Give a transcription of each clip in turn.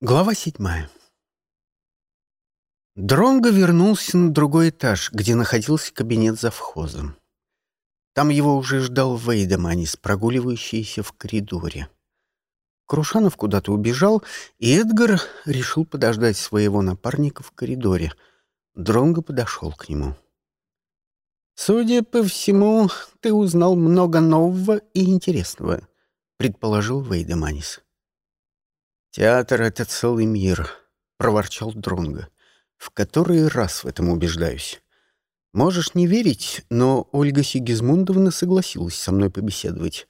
Глава седьмая. Дронго вернулся на другой этаж, где находился кабинет завхоза. Там его уже ждал Вейдеманис, прогуливающийся в коридоре. Крушанов куда-то убежал, и Эдгар решил подождать своего напарника в коридоре. Дронго подошел к нему. «Судя по всему, ты узнал много нового и интересного», — предположил Вейдеманис. «Театр — это целый мир», — проворчал Дронго. «В который раз в этом убеждаюсь. Можешь не верить, но Ольга Сигизмундовна согласилась со мной побеседовать.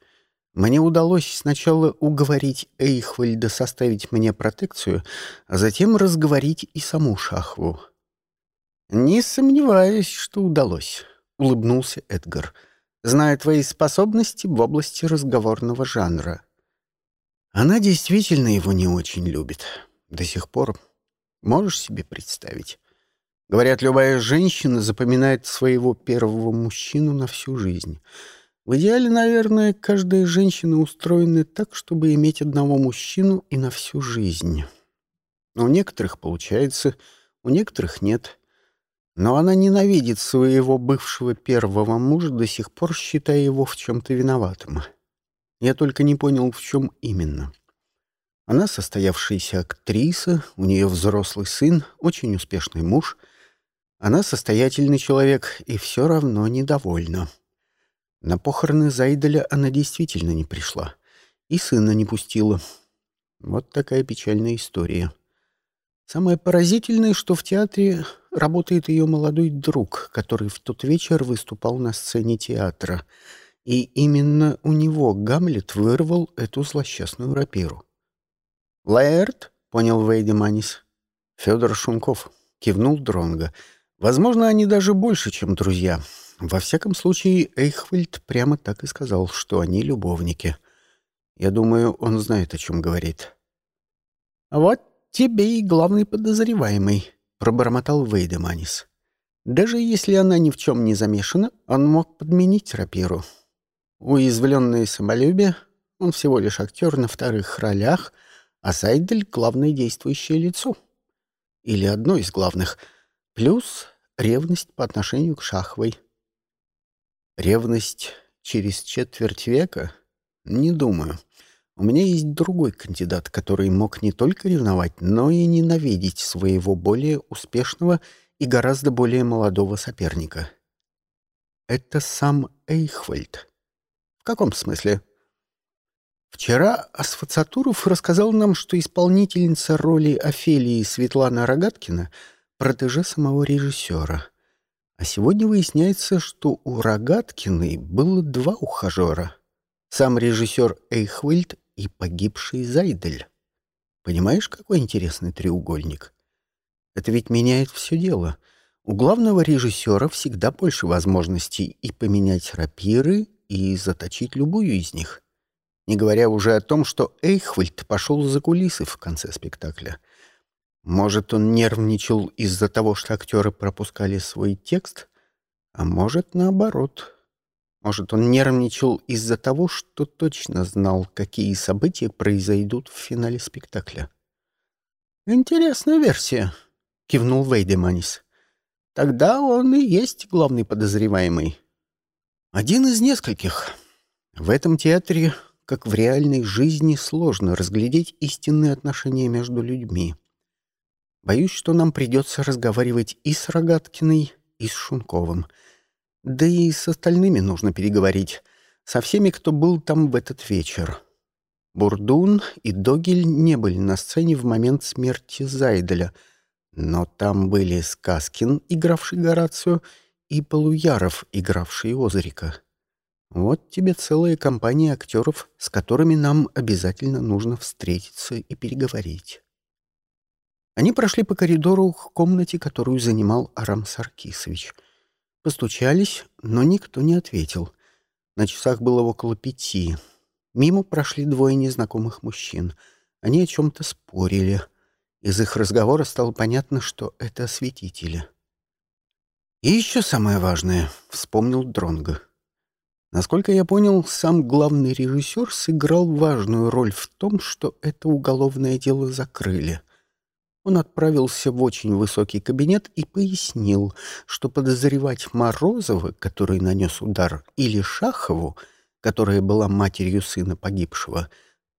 Мне удалось сначала уговорить Эйхвальда составить мне протекцию, а затем разговорить и саму Шахву». «Не сомневаюсь, что удалось», — улыбнулся Эдгар. «Зная твои способности в области разговорного жанра». Она действительно его не очень любит. До сих пор. Можешь себе представить? Говорят, любая женщина запоминает своего первого мужчину на всю жизнь. В идеале, наверное, каждая женщина устроена так, чтобы иметь одного мужчину и на всю жизнь. Но у некоторых получается, у некоторых нет. Но она ненавидит своего бывшего первого мужа, до сих пор считая его в чем-то виноватым. Я только не понял, в чем именно. Она состоявшаяся актриса, у нее взрослый сын, очень успешный муж. Она состоятельный человек и все равно недовольна. На похороны Зайделя она действительно не пришла. И сына не пустила. Вот такая печальная история. Самое поразительное, что в театре работает ее молодой друг, который в тот вечер выступал на сцене театра — и именно у него Гамлет вырвал эту злосчастную рапиру. «Лаэрт?» — понял Вейдеманис. Федор Шунков кивнул Дронга. «Возможно, они даже больше, чем друзья. Во всяком случае, Эйхвальд прямо так и сказал, что они любовники. Я думаю, он знает, о чем говорит». «Вот тебе и главный подозреваемый», — пробормотал Вейдеманис. «Даже если она ни в чем не замешана, он мог подменить рапиру. Уязвленное самолюбие, он всего лишь актер на вторых ролях, а Сайдель — главное действующее лицо. Или одно из главных. Плюс ревность по отношению к Шахвой. Ревность через четверть века? Не думаю. У меня есть другой кандидат, который мог не только ревновать, но и ненавидеть своего более успешного и гораздо более молодого соперника. Это сам Эйхвальд каком смысле?» Вчера Асфацатуров рассказал нам, что исполнительница роли Офелии Светлана Рогаткина — протеже самого режиссера. А сегодня выясняется, что у Рогаткиной было два ухажера. Сам режиссер Эйхвельд и погибший Зайдель. Понимаешь, какой интересный треугольник? Это ведь меняет все дело. У главного режиссера всегда больше возможностей и поменять рапиры, и заточить любую из них. Не говоря уже о том, что Эйхвальд пошел за кулисы в конце спектакля. Может, он нервничал из-за того, что актеры пропускали свой текст, а может, наоборот. Может, он нервничал из-за того, что точно знал, какие события произойдут в финале спектакля. «Интересная версия», — кивнул Вейдеманис. «Тогда он и есть главный подозреваемый». Один из нескольких. В этом театре, как в реальной жизни, сложно разглядеть истинные отношения между людьми. Боюсь, что нам придется разговаривать и с Рогаткиной, и с Шунковым. Да и с остальными нужно переговорить. Со всеми, кто был там в этот вечер. Бурдун и Догель не были на сцене в момент смерти Зайделя, но там были Сказкин, игравший Горацию, и Полуяров, игравший Озрика. Вот тебе целая компания актеров, с которыми нам обязательно нужно встретиться и переговорить. Они прошли по коридору к комнате, которую занимал Арам Саркисович. Постучались, но никто не ответил. На часах было около пяти. Мимо прошли двое незнакомых мужчин. Они о чем-то спорили. Из их разговора стало понятно, что это осветители. И еще самое важное, вспомнил Дронго. Насколько я понял, сам главный режиссер сыграл важную роль в том, что это уголовное дело закрыли. Он отправился в очень высокий кабинет и пояснил, что подозревать Морозова, который нанес удар, или Шахову, которая была матерью сына погибшего,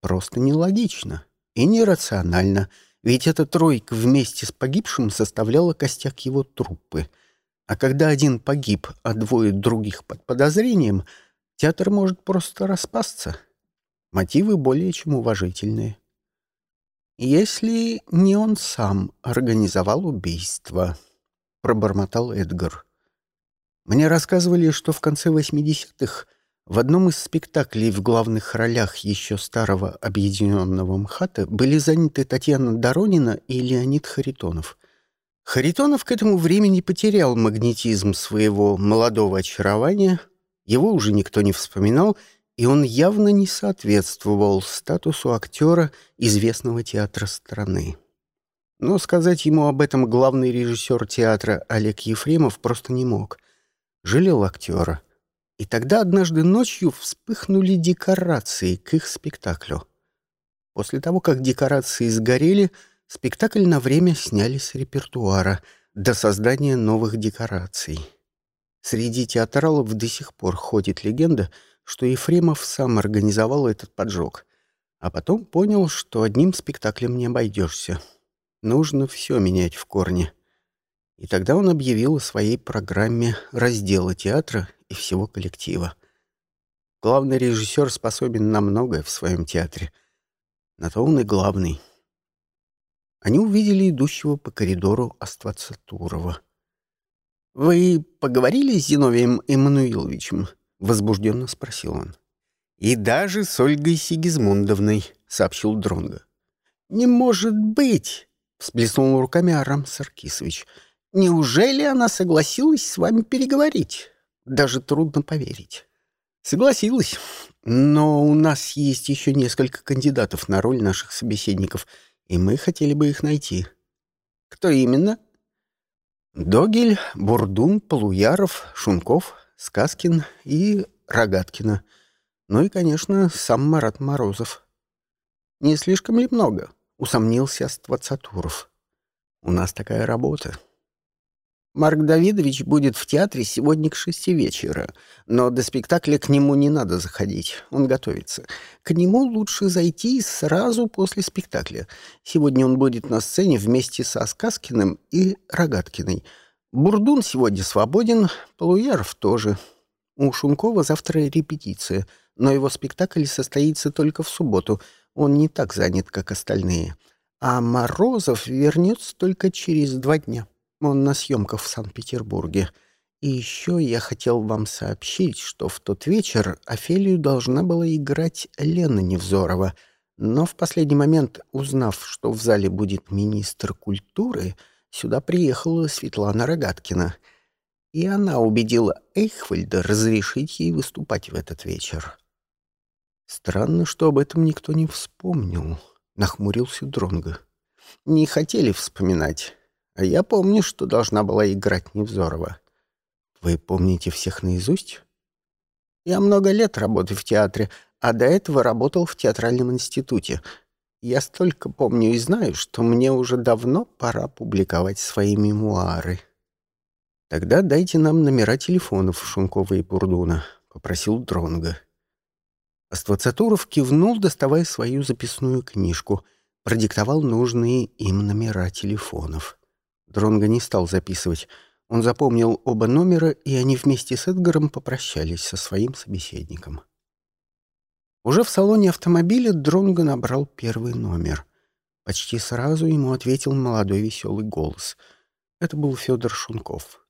просто нелогично и нерационально, ведь эта тройка вместе с погибшим составляла костяк его труппы — а когда один погиб, а двое других под подозрением, театр может просто распасться. Мотивы более чем уважительные. «Если не он сам организовал убийство», — пробормотал Эдгар. «Мне рассказывали, что в конце 80-х в одном из спектаклей в главных ролях еще старого объединенного МХАТа были заняты Татьяна Доронина и Леонид Харитонов. Харитонов к этому времени потерял магнетизм своего молодого очарования, его уже никто не вспоминал, и он явно не соответствовал статусу актера известного театра страны. Но сказать ему об этом главный режиссер театра Олег Ефремов просто не мог. Жалел актера. И тогда однажды ночью вспыхнули декорации к их спектаклю. После того, как декорации сгорели — Спектакль на время сняли с репертуара до создания новых декораций. Среди театралов до сих пор ходит легенда, что Ефремов сам организовал этот поджог, а потом понял, что одним спектаклем не обойдешься. Нужно все менять в корне. И тогда он объявил о своей программе раздела театра и всего коллектива. Главный режиссер способен на многое в своем театре. На то он и главный. Они увидели идущего по коридору Аствацатурова. «Вы поговорили с Зиновием Эммануиловичем?» — возбужденно спросил он. «И даже с Ольгой Сигизмундовной», — сообщил Дронго. «Не может быть!» — всплеснул руками Арам Саркисович. «Неужели она согласилась с вами переговорить? Даже трудно поверить». «Согласилась. Но у нас есть еще несколько кандидатов на роль наших собеседников — и мы хотели бы их найти. Кто именно? Догель, Бурдун, Полуяров, Шунков, Сказкин и Рогаткина. Ну и, конечно, сам Марат Морозов. Не слишком ли много? Усомнился Ствацатуров. У нас такая работа. Марк Давидович будет в театре сегодня к шести вечера, но до спектакля к нему не надо заходить, он готовится. К нему лучше зайти сразу после спектакля. Сегодня он будет на сцене вместе со Сказкиным и Рогаткиной. Бурдун сегодня свободен, Полуяров тоже. У Шункова завтра репетиция, но его спектакль состоится только в субботу, он не так занят, как остальные. А Морозов вернется только через два дня. Он на съемках в Санкт-Петербурге. И еще я хотел вам сообщить, что в тот вечер Офелию должна была играть Лена Невзорова, но в последний момент, узнав, что в зале будет министр культуры, сюда приехала Светлана Рогаткина. И она убедила Эйхвальда разрешить ей выступать в этот вечер. Странно, что об этом никто не вспомнил, нахмурился Дронго. Не хотели вспоминать. А я помню, что должна была играть Невзорова. Вы помните всех наизусть? Я много лет работаю в театре, а до этого работал в театральном институте. Я столько помню и знаю, что мне уже давно пора публиковать свои мемуары. Тогда дайте нам номера телефонов Шункова и Бурдуна, попросил Дронга. Аствацатуров кивнул, доставая свою записную книжку, продиктовал нужные им номера телефонов. Дронго не стал записывать. Он запомнил оба номера, и они вместе с Эдгаром попрощались со своим собеседником. Уже в салоне автомобиля Дронго набрал первый номер. Почти сразу ему ответил молодой веселый голос. Это был Федор Шунков.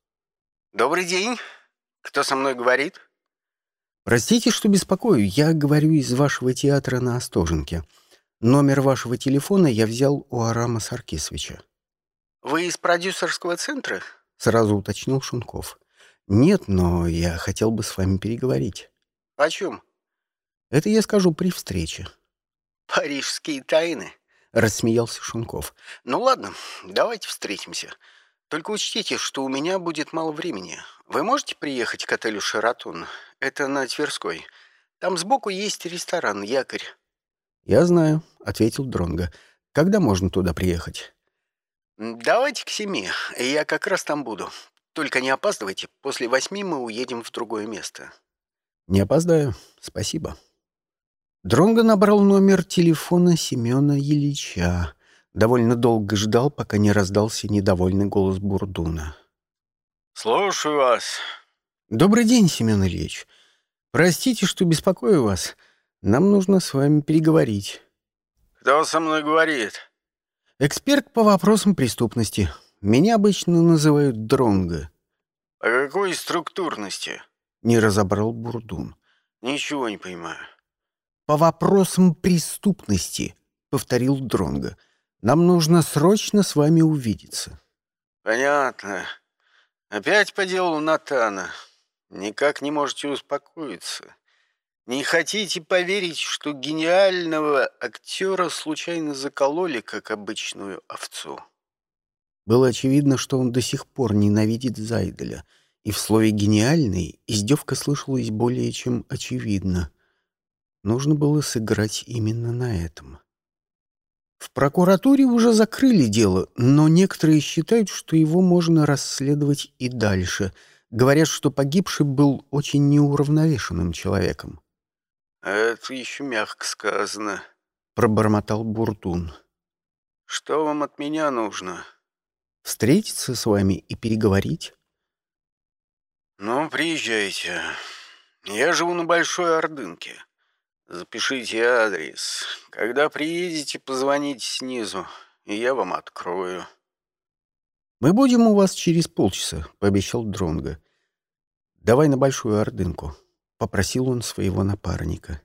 «Добрый день. Кто со мной говорит?» «Простите, что беспокою. Я говорю из вашего театра на Остоженке. Номер вашего телефона я взял у Арама Саркисовича». «Вы из продюсерского центра?» — сразу уточнил Шунков. «Нет, но я хотел бы с вами переговорить». «О чем?» «Это я скажу при встрече». «Парижские тайны?» — рассмеялся Шунков. «Ну ладно, давайте встретимся. Только учтите, что у меня будет мало времени. Вы можете приехать к отелю «Шератон»? это на Тверской. Там сбоку есть ресторан «Якорь». «Я знаю», — ответил Дронго. «Когда можно туда приехать?» «Давайте к семи. Я как раз там буду. Только не опаздывайте. После восьми мы уедем в другое место». «Не опоздаю. Спасибо». Дронго набрал номер телефона Семена Ильича. Довольно долго ждал, пока не раздался недовольный голос Бурдуна. «Слушаю вас». «Добрый день, Семен Ильич. Простите, что беспокою вас. Нам нужно с вами переговорить». «Кто со мной говорит?» «Эксперт по вопросам преступности. Меня обычно называют Дронго». «По какой структурности?» — не разобрал Бурдун. «Ничего не понимаю». «По вопросам преступности», — повторил Дронго. «Нам нужно срочно с вами увидеться». «Понятно. Опять по делу Натана. Никак не можете успокоиться. Не хотите поверить, что гениального актера случайно закололи, как обычную овцу?» Было очевидно, что он до сих пор ненавидит Зайделя, и в слове «гениальный» издевка слышалась более чем очевидно. Нужно было сыграть именно на этом. В прокуратуре уже закрыли дело, но некоторые считают, что его можно расследовать и дальше. Говорят, что погибший был очень неуравновешенным человеком. «Это еще мягко сказано», — пробормотал Буртун. «Что вам от меня нужно?» «Встретиться с вами и переговорить». «Ну, приезжайте. Я живу на Большой Ордынке. Запишите адрес. Когда приедете, позвоните снизу, и я вам открою. Мы будем у вас через полчаса, пообещал Дронга. Давай на большую ордынку, попросил он своего напарника.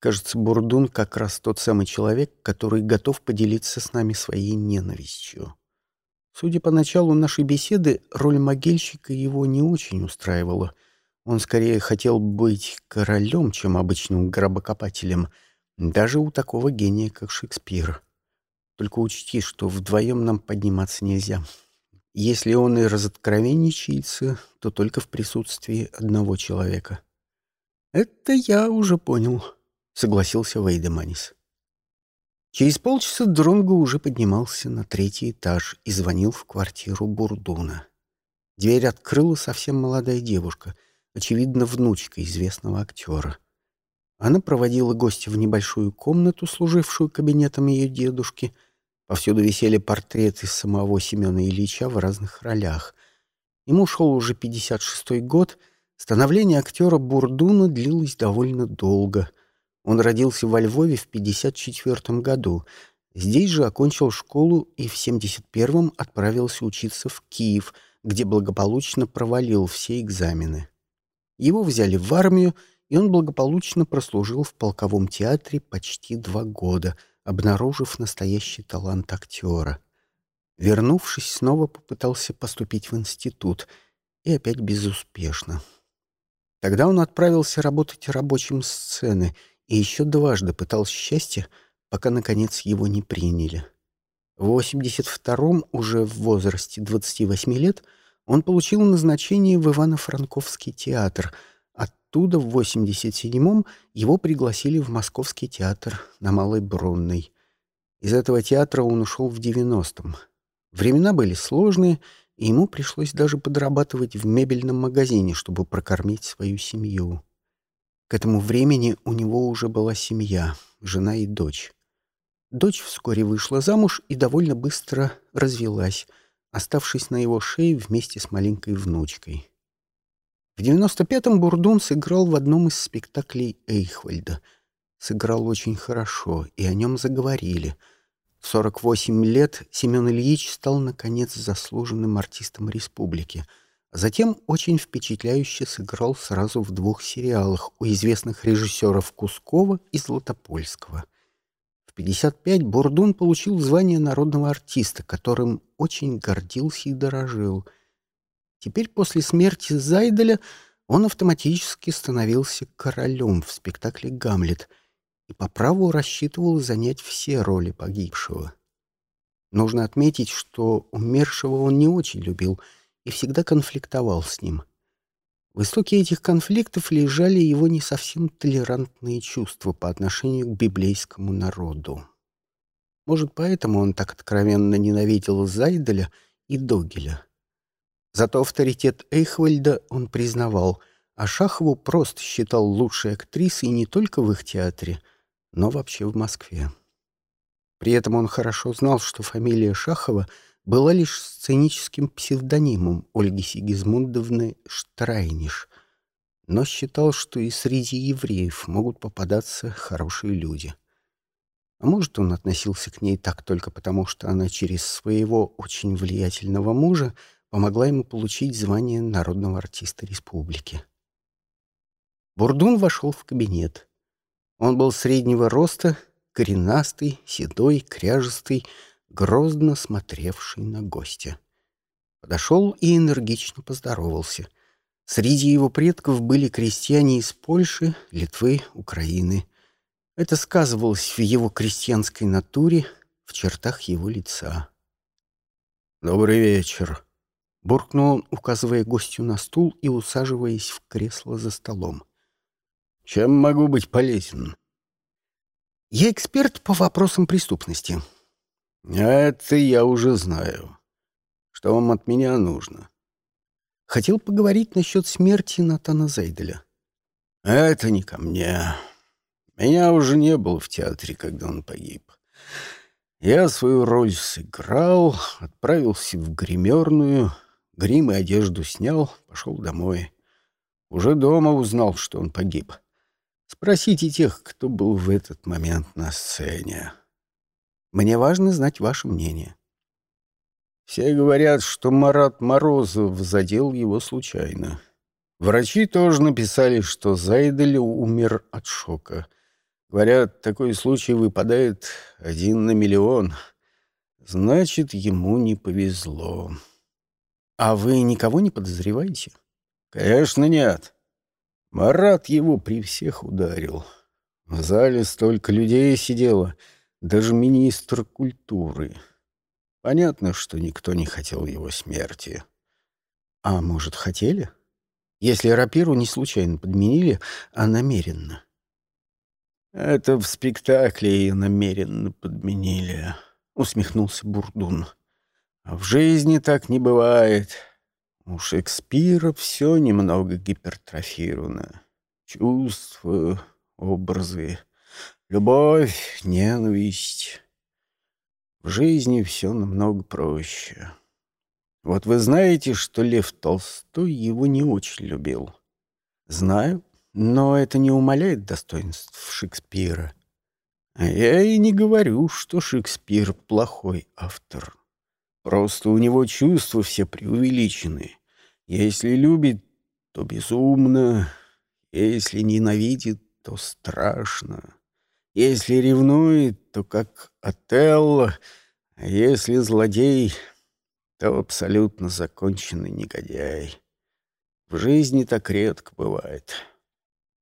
Кажется, Бурдун как раз тот самый человек, который готов поделиться с нами своей ненавистью. Судя по началу нашей беседы, роль могильщика его не очень устраивала — он скорее хотел быть королем, чем обычным гробокопателем, даже у такого гения, как Шекспир. Только учти, что вдвоем нам подниматься нельзя. Если он и разоткровенничается, то только в присутствии одного человека. «Это я уже понял», — согласился Вейдеманис. Через полчаса Дронго уже поднимался на третий этаж и звонил в квартиру Бурдуна. Дверь открыла совсем молодая девушка — очевидно, внучка известного актера. Она проводила гостя в небольшую комнату, служившую кабинетом ее дедушки. Повсюду висели портреты самого Семена Ильича в разных ролях. Ему шел уже 56-й год. Становление актера Бурдуна длилось довольно долго. Он родился во Львове в 54 году. Здесь же окончил школу и в 71-м отправился учиться в Киев, где благополучно провалил все экзамены. Его взяли в армию, и он благополучно прослужил в полковом театре почти два года, обнаружив настоящий талант актера. Вернувшись, снова попытался поступить в институт, и опять безуспешно. Тогда он отправился работать рабочим сцены и еще дважды пытался счастье, пока, наконец, его не приняли. В 82-м, уже в возрасте 28 лет, он получил назначение в Ивано-Франковский театр. Оттуда в 87-м его пригласили в Московский театр на Малой Бронной. Из этого театра он ушел в 90-м. Времена были сложные, и ему пришлось даже подрабатывать в мебельном магазине, чтобы прокормить свою семью. К этому времени у него уже была семья, жена и дочь. Дочь вскоре вышла замуж и довольно быстро развелась — оставшись на его шее вместе с маленькой внучкой. В 95-м Бурдун сыграл в одном из спектаклей Эйхвальда. Сыграл очень хорошо, и о нем заговорили. В 48 лет Семен Ильич стал, наконец, заслуженным артистом республики. Затем очень впечатляюще сыграл сразу в двух сериалах у известных режиссеров Кускова и Златопольского — 55 Бурдун получил звание народного артиста, которым очень гордился и дорожил. Теперь после смерти Зайделя он автоматически становился королем в спектакле «Гамлет» и по праву рассчитывал занять все роли погибшего. Нужно отметить, что умершего он не очень любил и всегда конфликтовал с ним. В истоке этих конфликтов лежали его не совсем толерантные чувства по отношению к библейскому народу. Может, поэтому он так откровенно ненавидел Зайделя и Догеля. Зато авторитет Эйхвальда он признавал, а Шахову просто считал лучшей актрисой не только в их театре, но вообще в Москве. При этом он хорошо знал, что фамилия Шахова — была лишь сценическим псевдонимом Ольги Сигизмундовны Штрайниш, но считал, что и среди евреев могут попадаться хорошие люди. А может, он относился к ней так только потому, что она через своего очень влиятельного мужа помогла ему получить звание народного артиста республики. Бурдун вошел в кабинет. Он был среднего роста, коренастый, седой, кряжестый, грозно смотревший на гостя. Подошел и энергично поздоровался. Среди его предков были крестьяне из Польши, Литвы, Украины. Это сказывалось в его крестьянской натуре, в чертах его лица. «Добрый вечер», — буркнул он, указывая гостю на стул и усаживаясь в кресло за столом. «Чем могу быть полезен?» «Я эксперт по вопросам преступности», «Это я уже знаю. Что вам от меня нужно?» Хотел поговорить насчет смерти Натана Зайделя. «Это не ко мне. Меня уже не было в театре, когда он погиб. Я свою роль сыграл, отправился в гримерную, грим и одежду снял, пошел домой. Уже дома узнал, что он погиб. Спросите тех, кто был в этот момент на сцене». Мне важно знать ваше мнение. Все говорят, что Марат Морозов задел его случайно. Врачи тоже написали, что Зайдель умер от шока. Говорят, такой случай выпадает один на миллион. Значит, ему не повезло. А вы никого не подозреваете? Конечно, нет. Марат его при всех ударил. В зале столько людей сидело — даже министр культуры. Понятно, что никто не хотел его смерти. А может, хотели? Если рапиру не случайно подменили, а намеренно. Это в спектакле ее намеренно подменили, усмехнулся Бурдун. А в жизни так не бывает. У Шекспира все немного гипертрофировано. Чувства, образы. Любовь, ненависть. В жизни все намного проще. Вот вы знаете, что Лев Толстой его не очень любил? Знаю, но это не умаляет достоинств Шекспира. А я и не говорю, что Шекспир плохой автор. Просто у него чувства все преувеличены. Если любит, то безумно. Если ненавидит, то страшно. Если ревнует, то как Отелло, а если злодей, то абсолютно законченный негодяй. В жизни так редко бывает.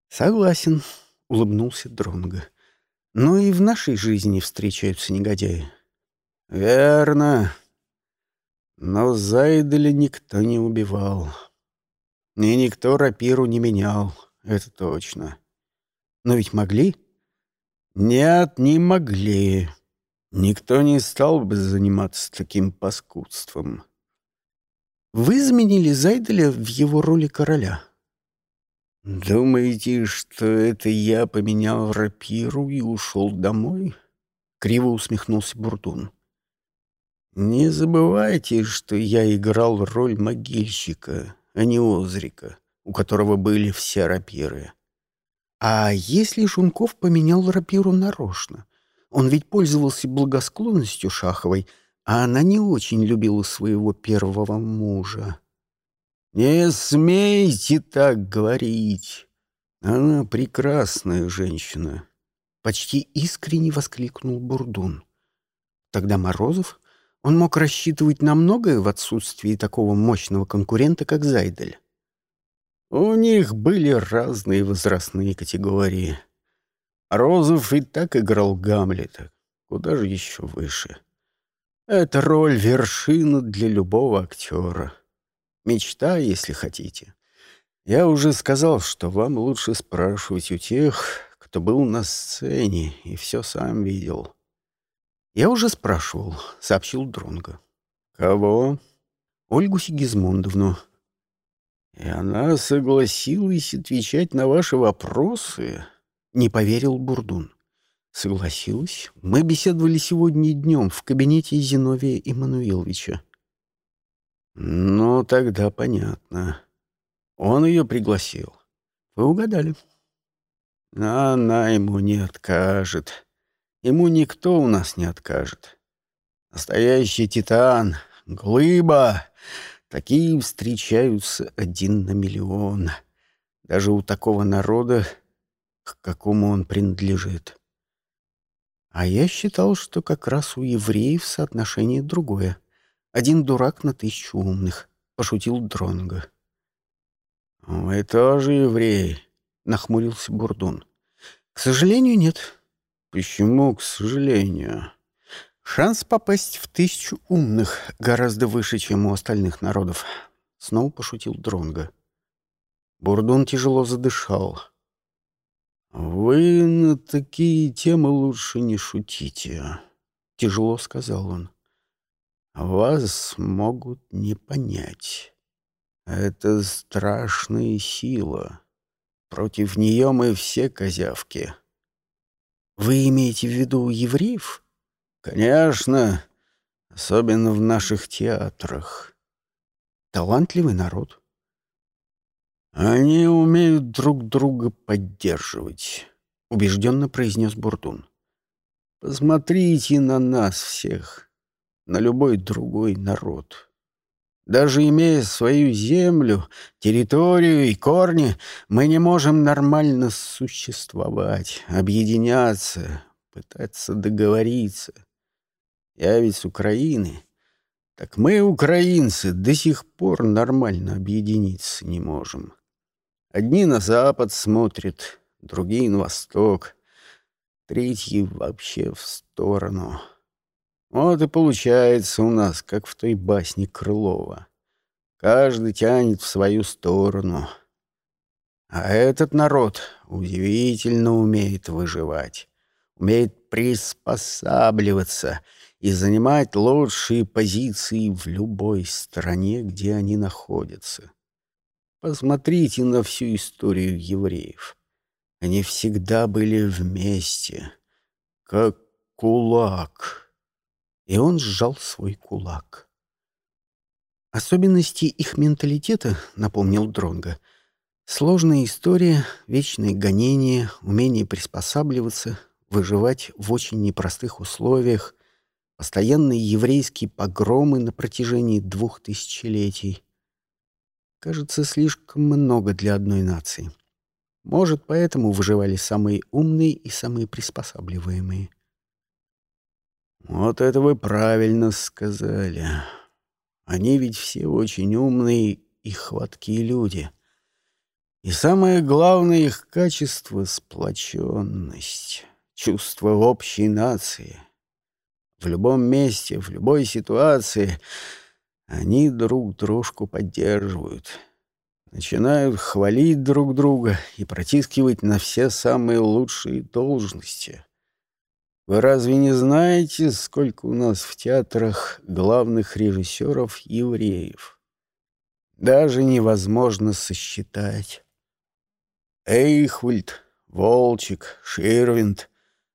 Согласен, улыбнулся Дронго. Но и в нашей жизни встречаются негодяи. Верно. Но Зайделя никто не убивал. И никто рапиру не менял, это точно. Но ведь могли? Нет, не могли. Никто не стал бы заниматься таким паскудством. Вы заменили Зайделя в его роли короля. Думаете, что это я поменял рапиру и ушел домой? Криво усмехнулся Бурдун. Не забывайте, что я играл роль могильщика, а не Озрика, у которого были все рапиры. А если Шунков поменял рапиру нарочно? Он ведь пользовался благосклонностью Шаховой, а она не очень любила своего первого мужа. «Не смейте так говорить! Она прекрасная женщина!» Почти искренне воскликнул Бурдун. Тогда Морозов, он мог рассчитывать на многое в отсутствии такого мощного конкурента, как Зайдель. У них были разные возрастные категории. Розов и так играл Гамлета, куда же еще выше. Это роль вершина для любого актера. Мечта, если хотите. Я уже сказал, что вам лучше спрашивать у тех, кто был на сцене и все сам видел. Я уже спрашивал, сообщил Дронго. Кого? Ольгу Сигизмундовну. И она согласилась отвечать на ваши вопросы? Не поверил Бурдун. Согласилась. Мы беседовали сегодня днем в кабинете Зиновия Иммануиловича. Ну, тогда понятно. Он ее пригласил. Вы угадали. Она ему не откажет. Ему никто у нас не откажет. Настоящий титан, глыба. Такие встречаются один на миллион. Даже у такого народа, к какому он принадлежит. А я считал, что как раз у евреев соотношение другое. Один дурак на тысячу умных, — пошутил Дронго. «Вы тоже еврей?» — нахмурился Бурдун. «К сожалению, нет». «Почему, к сожалению?» «Шанс попасть в тысячу умных гораздо выше, чем у остальных народов», — снова пошутил Дронго. Бурдун тяжело задышал. «Вы на такие темы лучше не шутите», — тяжело сказал он. «Вас могут не понять». Это страшная сила. Против нее мы все козявки. Вы имеете в виду евреев? Конечно, особенно в наших театрах. Талантливый народ. Они умеют друг друга поддерживать, убежденно произнес Бурдун. Посмотрите на нас всех, на любой другой народ. Даже имея свою землю, территорию и корни, мы не можем нормально существовать, объединяться, пытаться договориться. Я ведь с Украины. Так мы, украинцы, до сих пор нормально объединиться не можем. Одни на запад смотрят, другие на восток, третьи вообще в сторону — вот и получается у нас, как в той басне Крылова. Каждый тянет в свою сторону. А этот народ удивительно умеет выживать, умеет приспосабливаться и занимать лучшие позиции в любой стране, где они находятся. Посмотрите на всю историю евреев. Они всегда были вместе, как кулак и он сжал свой кулак. Особенности их менталитета, напомнил Дронга. Сложная история, вечные гонения, умение приспосабливаться, выживать в очень непростых условиях, постоянные еврейские погромы на протяжении двух тысячелетий. Кажется, слишком много для одной нации. Может, поэтому выживали самые умные и самые приспосабливаемые. Вот это вы правильно сказали. Они ведь все очень умные и хваткие люди. И самое главное их качество — сплоченность, чувство общей нации. В любом месте, в любой ситуации они друг дружку поддерживают. Начинают хвалить друг друга и протискивать на все самые лучшие должности. Вы разве не знаете, сколько у нас в театрах главных режиссеров евреев? Даже невозможно сосчитать. Эйхвальд, Волчек, Ширвинд,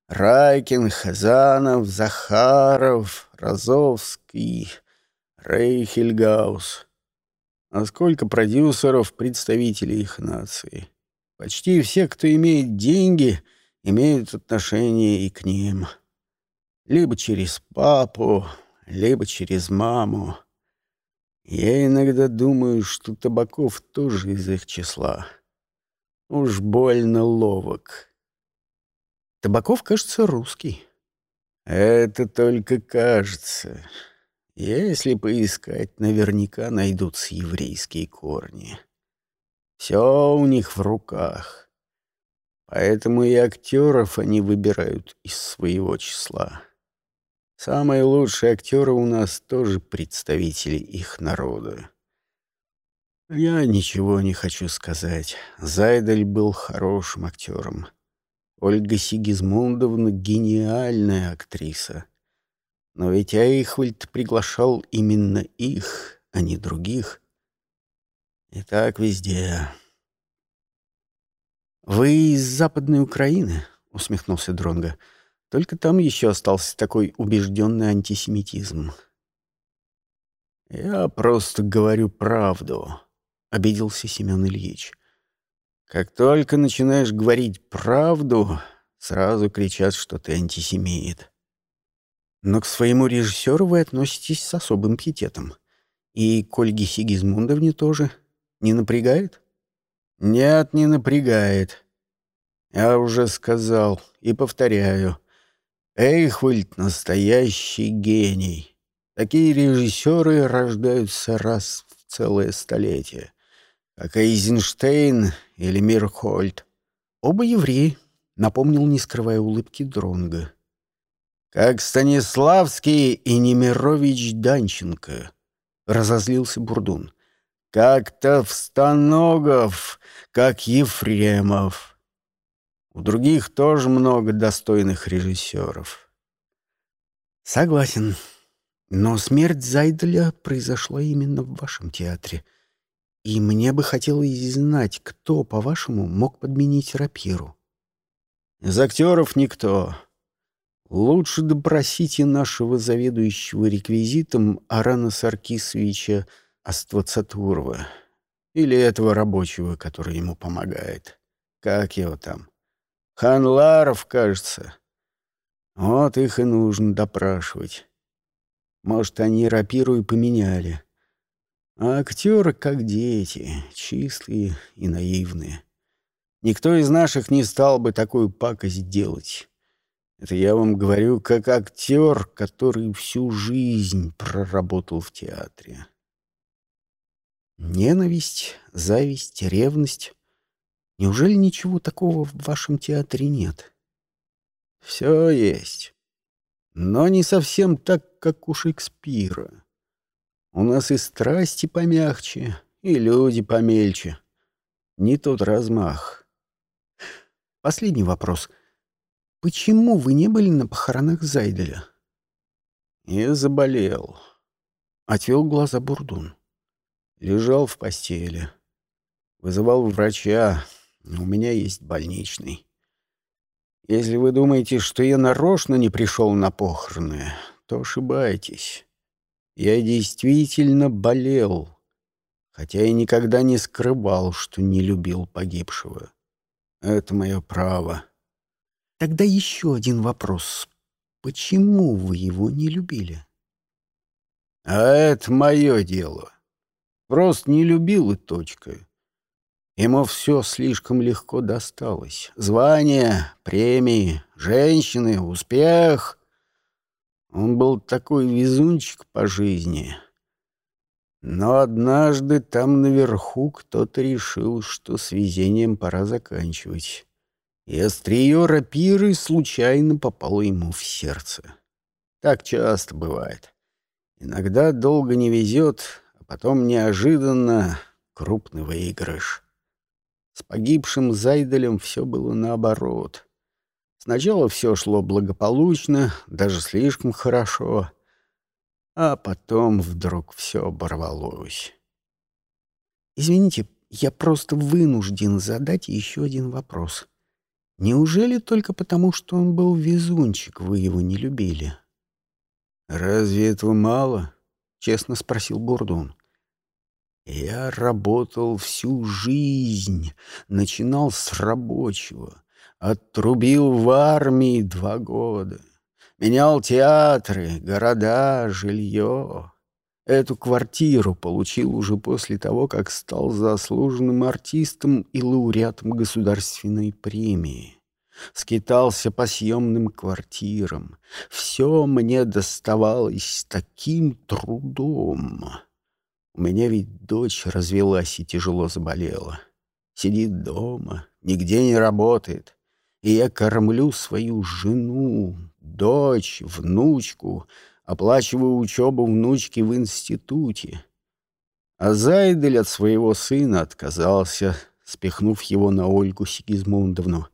Райкин, Хазанов, Захаров, Розовский, Рейхельгаус. А сколько продюсеров, представителей их нации? Почти все, кто имеет деньги — имеют отношение и к ним. Либо через папу, либо через маму. Я иногда думаю, что Табаков тоже из их числа. Уж больно ловок. Табаков, кажется, русский. Это только кажется. Если поискать, наверняка найдутся еврейские корни. Все у них в руках. Поэтому и актеров они выбирают из своего числа. Самые лучшие актеры у нас тоже представители их народа. Я ничего не хочу сказать. Зайдель был хорошим актером. Ольга Сигизмундовна — гениальная актриса. Но ведь Эйхвальд приглашал именно их, а не других. И так везде. «Вы из Западной Украины?» — усмехнулся Дронга. «Только там еще остался такой убежденный антисемитизм». «Я просто говорю правду», — обиделся Семен Ильич. Как только начинаешь говорить правду, сразу кричат, что ты антисемит. Но к своему режиссеру вы относитесь с особым пиететом. И к Ольге Сигизмундовне тоже. Не напрягает? Нет, не напрягает. Я уже сказал и повторяю. Эйхвальд — настоящий гений. Такие режиссеры рождаются раз в целое столетие как Эйзенштейн или Мирхольд. Оба евреи, напомнил, не скрывая улыбки, Дронга. Как Станиславский и Немирович Данченко, разозлился Бурдун. Как Товстоногов, как Ефремов. У других тоже много достойных режиссеров. Согласен. Но смерть Зайделя произошла именно в вашем театре — и мне бы хотелось знать, кто, по-вашему, мог подменить рапиру. Из актеров никто. Лучше допросите нашего заведующего реквизитом Арана Саркисовича Аствацатурова. Или этого рабочего, который ему помогает. Как его там? Ханларов, кажется. Вот их и нужно допрашивать. Может, они рапиру и поменяли. А актеры как дети, чистые и наивные. Никто из наших не стал бы такую пакость делать. Это я вам говорю как актер, который всю жизнь проработал в театре. Ненависть, зависть, ревность. Неужели ничего такого в вашем театре нет? Все есть. Но не совсем так, как у Шекспира. У нас и страсти помягче, и люди помельче. Не тот размах. Последний вопрос. Почему вы не были на похоронах Зайделя? Я заболел. Отвел глаза Бурдун. Лежал в постели. Вызывал врача. У меня есть больничный. Если вы думаете, что я нарочно не пришел на похороны, то ошибаетесь. Я действительно болел, хотя и никогда не скрывал, что не любил погибшего. Это мое право. Тогда еще один вопрос. Почему вы его не любили? А это мое дело. Просто не любил и точка. Ему все слишком легко досталось. Звания, премии, женщины, успех. Он был такой везунчик по жизни. Но однажды там наверху кто-то решил, что с везением пора заканчивать. И острие рапиры случайно попало ему в сердце. Так часто бывает. Иногда долго не везет, потом неожиданно крупный выигрыш. С погибшим Зайделем все было наоборот — Сначала все шло благополучно, даже слишком хорошо, а потом вдруг все оборвалось. «Извините, я просто вынужден задать еще один вопрос. Неужели только потому, что он был везунчик, вы его не любили?» «Разве этого мало?» — честно спросил Бурдун. «Я работал всю жизнь, начинал с рабочего» Отрубил в армии два года. Менял театры, города, жилье. Эту квартиру получил уже после того, как стал заслуженным артистом и лауреатом государственной премии. Скитался по съемным квартирам. Все мне доставалось таким трудом. У меня ведь дочь развелась и тяжело заболела. Сидит дома, нигде не работает и я кормлю свою жену, дочь, внучку, оплачиваю учебу внучки в институте. А Зайдель от своего сына отказался, спихнув его на Ольгу Сигизмундовну.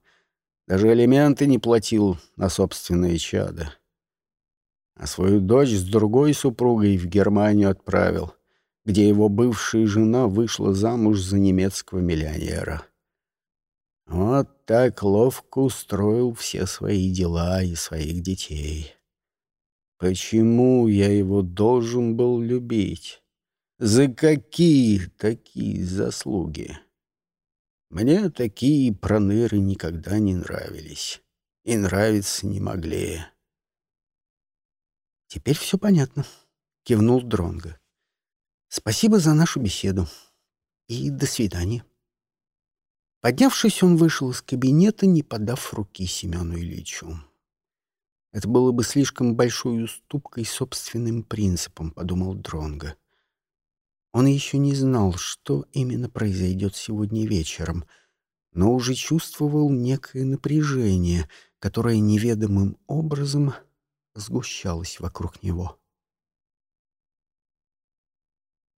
Даже элементы не платил на собственное чадо. А свою дочь с другой супругой в Германию отправил, где его бывшая жена вышла замуж за немецкого миллионера. Вот так ловко устроил все свои дела и своих детей. Почему я его должен был любить? За какие такие заслуги? Мне такие проныры никогда не нравились. И нравиться не могли. «Теперь все понятно», — кивнул Дронго. «Спасибо за нашу беседу. И до свидания». Поднявшись, он вышел из кабинета, не подав руки Семену Ильичу. Это было бы слишком большой уступкой собственным принципам, подумал Дронго. Он еще не знал, что именно произойдет сегодня вечером, но уже чувствовал некое напряжение, которое неведомым образом сгущалось вокруг него.